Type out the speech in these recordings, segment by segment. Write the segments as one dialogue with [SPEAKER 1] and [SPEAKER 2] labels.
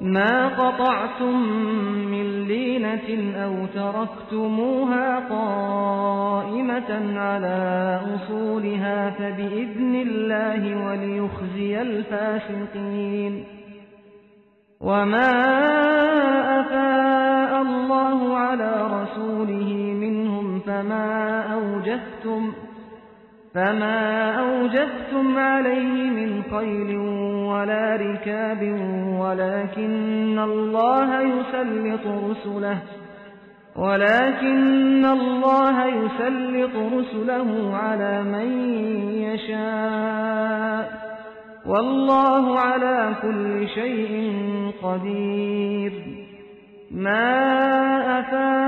[SPEAKER 1] ما قطعتم من لينة أو تركتموها قائمة على أصولها فبإذن الله وليخزي الفاسقين وما أفاء الله على رسوله منهم فما أوجفتم فما أوجفتم عليه من خيل ولا ركاب ولكن الله يسلط رسله ولكن الله يسلط رسله على من يشاء والله على كل شيء قدير ما أفاء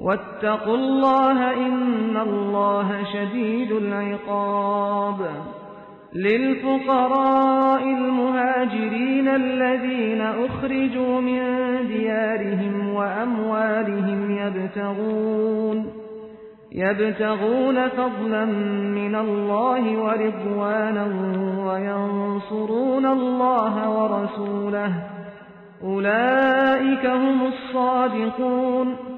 [SPEAKER 1] واتقوا الله إن الله شديد العقاب. للفقراء المهاجرين الذين أخرجوا من ديارهم وأموالهم يبتغون يبتغون فضلا من الله ورضوانا وينصرون الله ورسوله. أولئك هم الصادقون.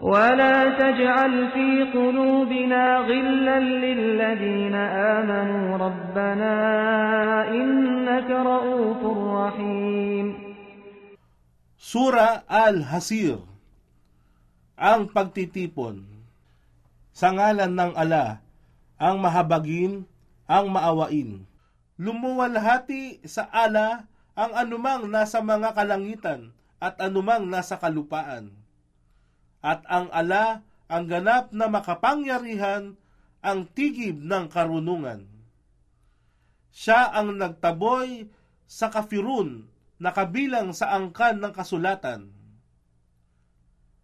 [SPEAKER 1] ولا تجعل في قلوبنا غلا للذين آمنوا ربنا إنك رؤوف رحيم
[SPEAKER 2] Sura Al-Hasir Ang pagtitipon Sa ngalan ng ala, ang mahabagin, ang maawain. Lumuwalhati sa ala ang anumang nasa mga kalangitan at anumang nasa kalupaan. At ang ala ang ganap na makapangyarihan ang tigib ng karunungan. Siya ang nagtaboy sa kafirun na kabilang sa angkan ng kasulatan.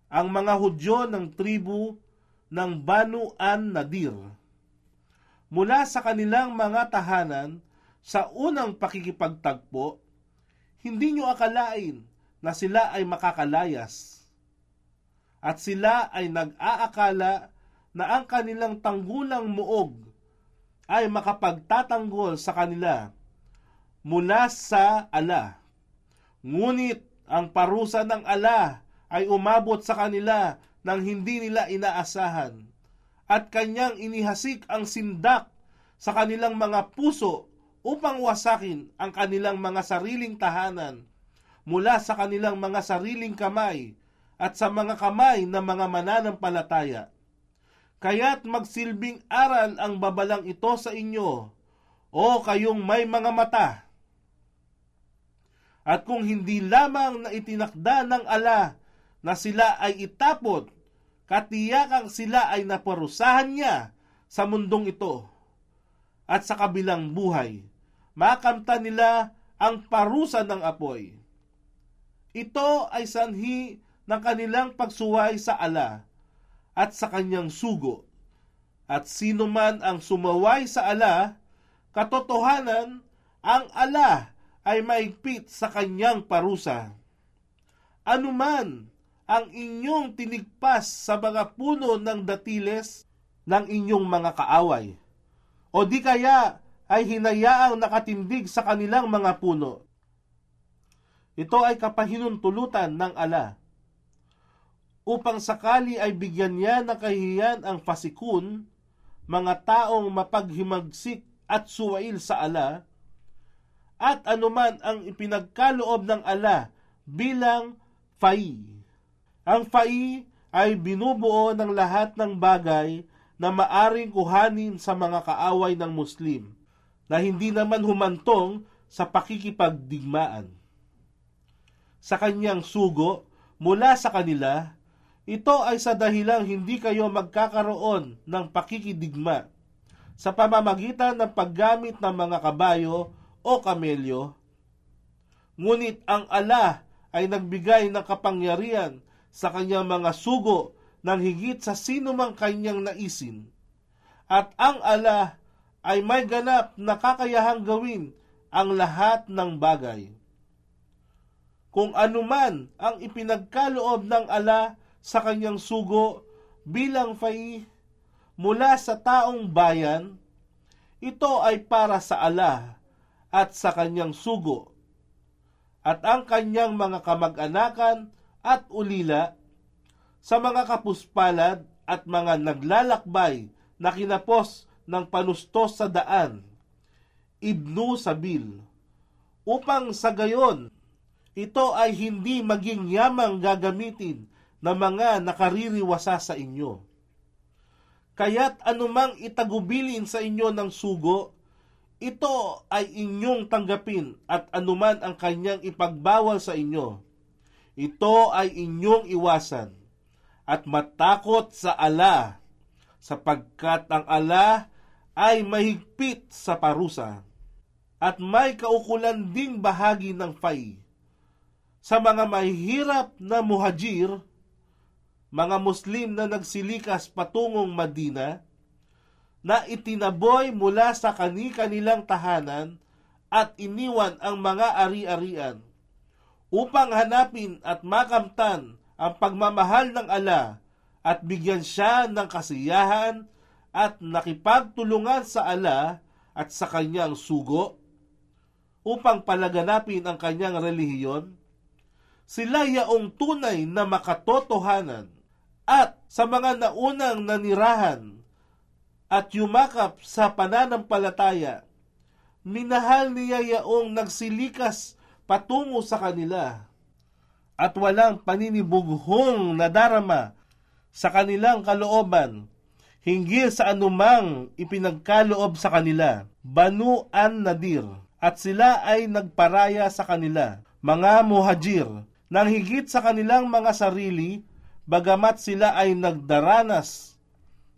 [SPEAKER 2] Ang mga Hudyo ng tribu ng Banu an Nadir. Mula sa kanilang mga tahanan sa unang pakikipagtagpo, hindi nyo akalain na sila ay makakalayas. At sila ay nag-aakala na ang kanilang tanggulang muog ay makapagtatanggol sa kanila mula sa ala. Ngunit ang parusa ng ala ay umabot sa kanila nang hindi nila inaasahan at kanyang inihasik ang sindak sa kanilang mga puso upang wasakin ang kanilang mga sariling tahanan mula sa kanilang mga sariling kamay at sa mga kamay ng mga mananampalataya. Kaya't magsilbing aral ang babalang ito sa inyo, o kayong may mga mata. At kung hindi lamang na itinakda ng ala na sila ay itapot, katiyakang sila ay naparusahan niya sa mundong ito. At sa kabilang buhay, makamta nila ang parusa ng apoy. Ito ay sanhi ng kanilang pagsuway sa ala at sa kanyang sugo. At sino man ang sumaway sa ala, katotohanan, ang ala ay maigpit sa kanyang parusa. Anuman ang inyong tinigpas sa mga puno ng datiles ng inyong mga kaaway, o di kaya ay hinayaang nakatindig sa kanilang mga puno. Ito ay kapahinuntulutan ng ala upang sakali ay bigyan niya ng kahihiyan ang pasikun, mga taong mapaghimagsik at suwail sa ala, at anuman ang ipinagkaloob ng ala bilang fai. Ang fai ay binubuo ng lahat ng bagay na maaring kuhanin sa mga kaaway ng Muslim na hindi naman humantong sa pakikipagdigmaan. Sa kanyang sugo mula sa kanila, ito ay sa dahilang hindi kayo magkakaroon ng pakikidigma sa pamamagitan ng paggamit ng mga kabayo o kamelyo. Ngunit ang ala ay nagbigay ng kapangyarihan sa kanyang mga sugo ng higit sa sino mang kanyang naisin. At ang ala ay may ganap na kakayahang gawin ang lahat ng bagay. Kung anuman ang ipinagkaloob ng ala sa kanyang sugo bilang fai mula sa taong bayan, ito ay para sa ala at sa kanyang sugo, at ang kanyang mga kamag-anakan at ulila sa mga kapuspalad at mga naglalakbay na kinapos ng panustos sa daan, ibnu sabil, upang sa gayon, ito ay hindi maging yamang gagamitin na mga nakaririwasa sa inyo. Kaya't anumang itagubilin sa inyo ng sugo, ito ay inyong tanggapin at anuman ang kanyang ipagbawal sa inyo. Ito ay inyong iwasan at matakot sa ala sapagkat ang ala ay mahigpit sa parusa at may kaukulan ding bahagi ng fay. Sa mga mahirap na muhajir, mga Muslim na nagsilikas patungong Madina, na itinaboy mula sa kani-kanilang tahanan at iniwan ang mga ari-arian upang hanapin at makamtan ang pagmamahal ng ala at bigyan siya ng kasiyahan at nakipagtulungan sa ala at sa kanyang sugo upang palaganapin ang kanyang relihiyon, sila yaong tunay na makatotohanan at sa mga naunang nanirahan at yumakap sa pananampalataya, minahal niya yaong nagsilikas patungo sa kanila at walang paninibughong nadarama sa kanilang kalooban hinggil sa anumang ipinagkaloob sa kanila, Banu an Nadir, at sila ay nagparaya sa kanila, mga muhajir, nang higit sa kanilang mga sarili bagamat sila ay nagdaranas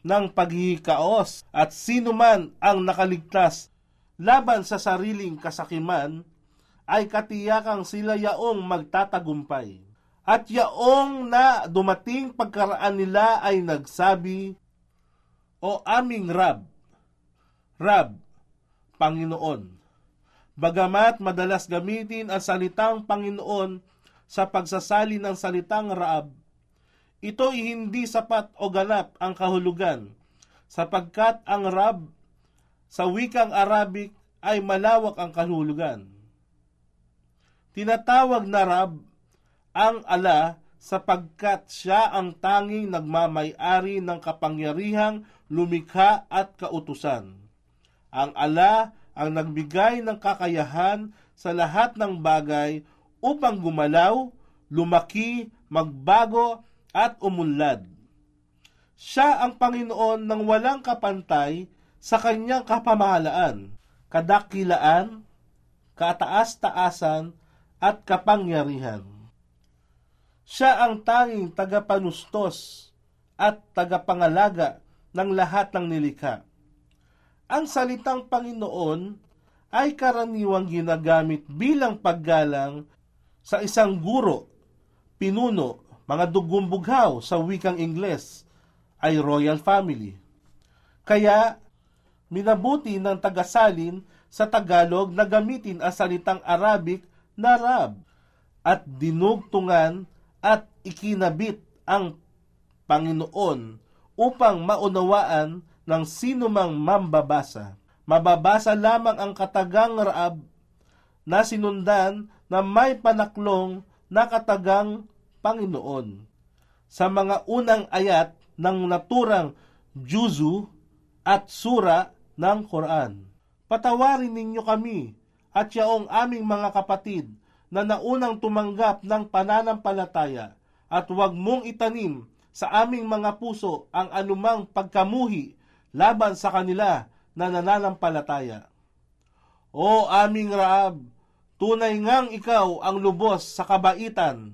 [SPEAKER 2] ng paghihikaos at sino man ang nakaligtas laban sa sariling kasakiman, ay katiyakang sila yaong magtatagumpay. At yaong na dumating pagkaraan nila ay nagsabi, O aming Rab, Rab, Panginoon. Bagamat madalas gamitin ang salitang Panginoon sa pagsasali ng salitang Rab, ito'y hindi sapat o ganap ang kahulugan, sapagkat ang Rab sa wikang Arabic ay malawak ang kahulugan. Tinatawag na Rab ang ala sapagkat siya ang tanging nagmamay-ari ng kapangyarihang lumikha at kautusan. Ang ala ang nagbigay ng kakayahan sa lahat ng bagay upang gumalaw, lumaki, magbago at umunlad. Siya ang Panginoon ng walang kapantay sa kanyang kapamahalaan, kadakilaan, kataas-taasan at kapangyarihan. Siya ang tanging tagapanustos at tagapangalaga ng lahat ng nilikha. Ang salitang Panginoon ay karaniwang ginagamit bilang paggalang sa isang guro, pinuno, mga dugumbughaw sa wikang Ingles ay royal family. Kaya, minabuti ng tagasalin sa Tagalog na gamitin ang salitang Arabic na Rab at dinugtungan at ikinabit ang Panginoon upang maunawaan ng sino mang mambabasa. Mababasa lamang ang katagang Raab na sinundan na may panaklong na katagang Panginoon. Sa mga unang ayat ng naturang Juzu at Sura ng Quran. Patawarin ninyo kami at yaong aming mga kapatid na naunang tumanggap ng pananampalataya at huwag mong itanim sa aming mga puso ang anumang pagkamuhi laban sa kanila na nananampalataya. O aming Raab, tunay ngang ikaw ang lubos sa kabaitan,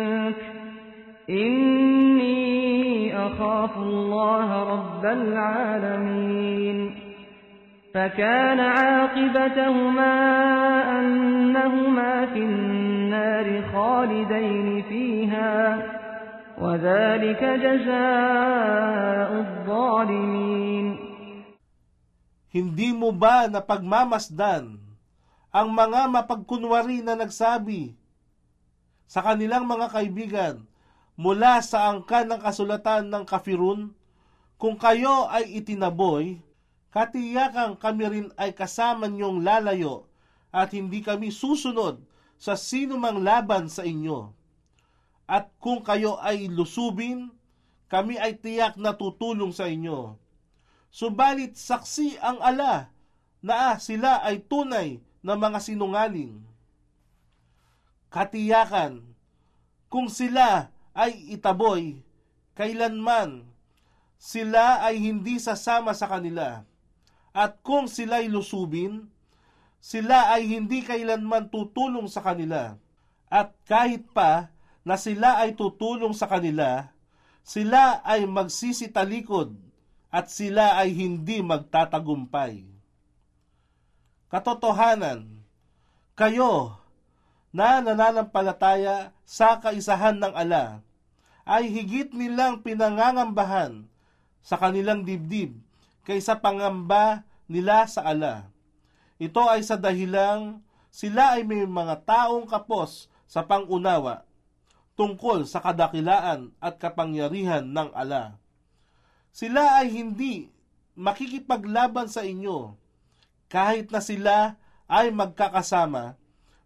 [SPEAKER 1] إني أخاف الله رب العالمين فكان عاقبتهما أنهما في النار خالدين فيها وذلك جزاء الظالمين
[SPEAKER 2] Hindi mo ba napagmamasdan ang mga mapagkunwari na nagsabi sa kanilang mga kaibigan mula sa angkan ng kasulatan ng kafirun, kung kayo ay itinaboy, katiyakang kami rin ay kasama niyong lalayo at hindi kami susunod sa sino mang laban sa inyo. At kung kayo ay lusubin, kami ay tiyak na tutulong sa inyo. Subalit saksi ang ala na sila ay tunay na mga sinungaling. Katiyakan, kung sila ay itaboy, kailanman sila ay hindi sasama sa kanila. At kung sila'y lusubin, sila ay hindi kailanman tutulong sa kanila. At kahit pa na sila ay tutulong sa kanila, sila ay magsisitalikod at sila ay hindi magtatagumpay. Katotohanan, kayo na nananampalataya sa kaisahan ng ala ay higit nilang pinangangambahan sa kanilang dibdib kaysa pangamba nila sa ala. Ito ay sa dahilang sila ay may mga taong kapos sa pangunawa tungkol sa kadakilaan at kapangyarihan ng ala. Sila ay hindi makikipaglaban sa inyo kahit na sila ay magkakasama,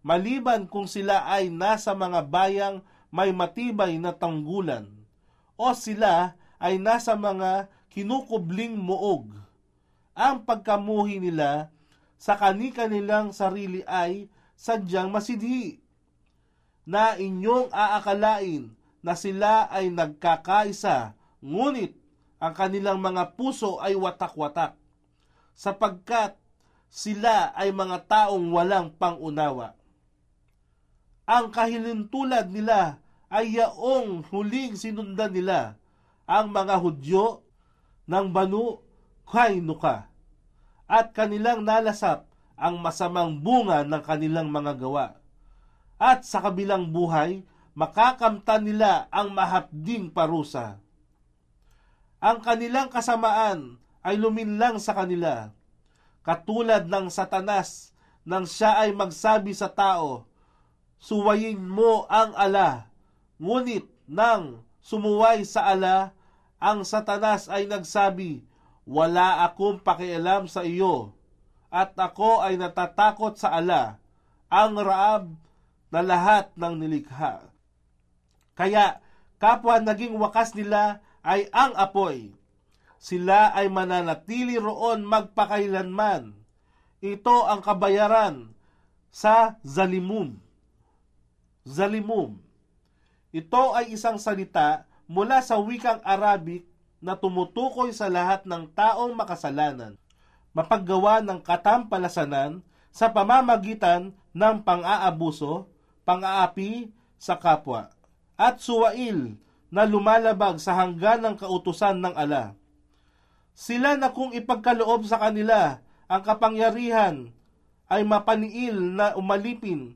[SPEAKER 2] maliban kung sila ay nasa mga bayang may matibay na tanggulan, o sila ay nasa mga kinukubling muog. Ang pagkamuhi nila sa kani-kanilang sarili ay sadyang masidhi, na inyong aakalain na sila ay nagkakaisa, ngunit ang kanilang mga puso ay watak-watak, sapagkat sila ay mga taong walang pangunawa. Ang kahilintulad nila ay yaong huling sinundan nila ang mga Hudyo ng Banu Kainuka at kanilang nalasap ang masamang bunga ng kanilang mga gawa. At sa kabilang buhay, makakamtan nila ang mahapding parusa. Ang kanilang kasamaan ay luminlang sa kanila katulad ng satanas nang siya ay magsabi sa tao, Suwayin mo ang ala. Ngunit nang sumuway sa ala, ang satanas ay nagsabi, Wala akong pakialam sa iyo, at ako ay natatakot sa ala, ang raab na lahat ng nilikha. Kaya kapwa naging wakas nila ay ang apoy, sila ay mananatili roon magpakailanman. Ito ang kabayaran sa zalimum. Zalimum. Ito ay isang salita mula sa wikang Arabic na tumutukoy sa lahat ng taong makasalanan, mapaggawa ng katampalasanan sa pamamagitan ng pang-aabuso, pang-aapi sa kapwa, at suwail na lumalabag sa hanggan ng kautusan ng ala sila na kung ipagkaloob sa kanila ang kapangyarihan ay mapaniil na umalipin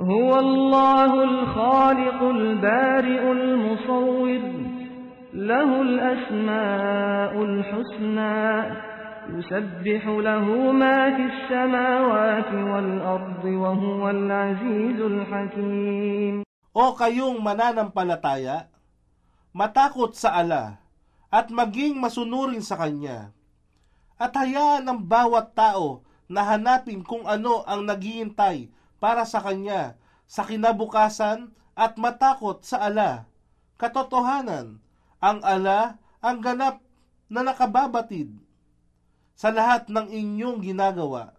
[SPEAKER 1] هو الله الخالق البارئ المصور له الأسماء الحسنى يسبح له ما في السماوات والأرض وهو العزيز الحكيم
[SPEAKER 2] O kayong mananampalataya, matakot sa ala at maging masunurin sa Kanya. At hayaan ng bawat tao na hanapin kung ano ang naghihintay para sa kanya sa kinabukasan at matakot sa ala. Katotohanan, ang ala ang ganap na nakababatid sa lahat ng inyong ginagawa.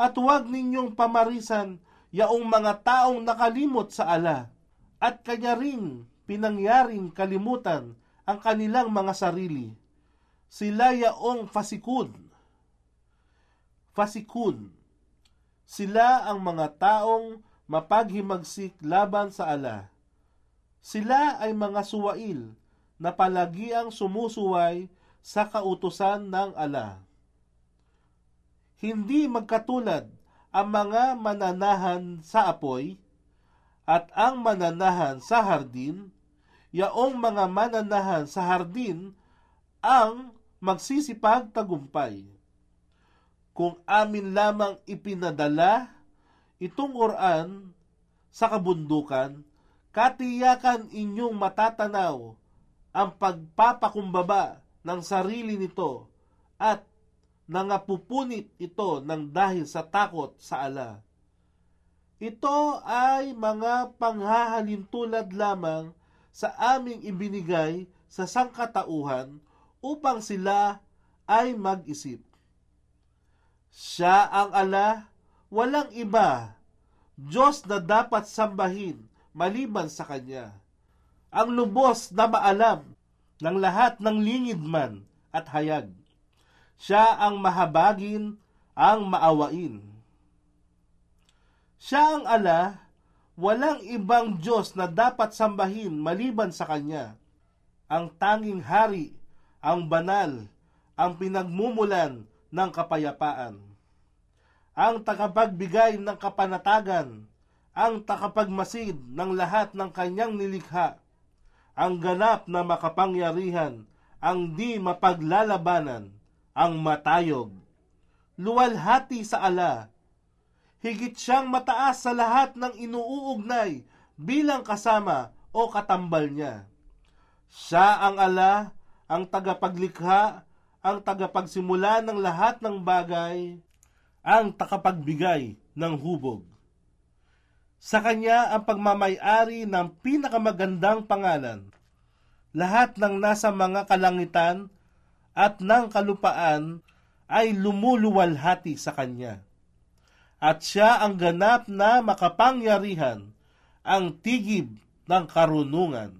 [SPEAKER 2] At huwag ninyong pamarisan yaong mga taong nakalimot sa ala at kanya rin pinangyaring kalimutan ang kanilang mga sarili. Sila yaong fasikun. Fasikun. Sila ang mga taong mapaghimagsik laban sa ala. Sila ay mga suwail na palagiang sumusuway sa kautusan ng ala. Hindi magkatulad ang mga mananahan sa apoy at ang mananahan sa hardin, yaong mga mananahan sa hardin ang magsisipag tagumpay. Kung amin lamang ipinadala itong Quran sa kabundukan, katiyakan inyong matatanaw ang pagpapakumbaba ng sarili nito at nangapupunit ito ng dahil sa takot sa ala. Ito ay mga panghahalintulad lamang sa aming ibinigay sa sangkatauhan upang sila ay mag-isip. Siya ang ala, walang iba, Diyos na dapat sambahin maliban sa Kanya. Ang lubos na maalam ng lahat ng lingid man at hayag. Siya ang mahabagin, ang maawain. Siya ang ala, walang ibang Diyos na dapat sambahin maliban sa Kanya. Ang tanging hari, ang banal, ang pinagmumulan ng kapayapaan. Ang tagapagbigay ng kapanatagan, ang takapagmasid ng lahat ng kanyang nilikha, ang ganap na makapangyarihan, ang di mapaglalabanan, ang matayog. Luwalhati sa ala, higit siyang mataas sa lahat ng inuugnay bilang kasama o katambal niya. Siya ang ala, ang tagapaglikha, ang tagapagsimula ng lahat ng bagay, ang takapagbigay ng hubog. Sa kanya ang pagmamayari ng pinakamagandang pangalan. Lahat ng nasa mga kalangitan at ng kalupaan ay lumuluwalhati sa kanya. At siya ang ganap na makapangyarihan, ang tigib ng karunungan.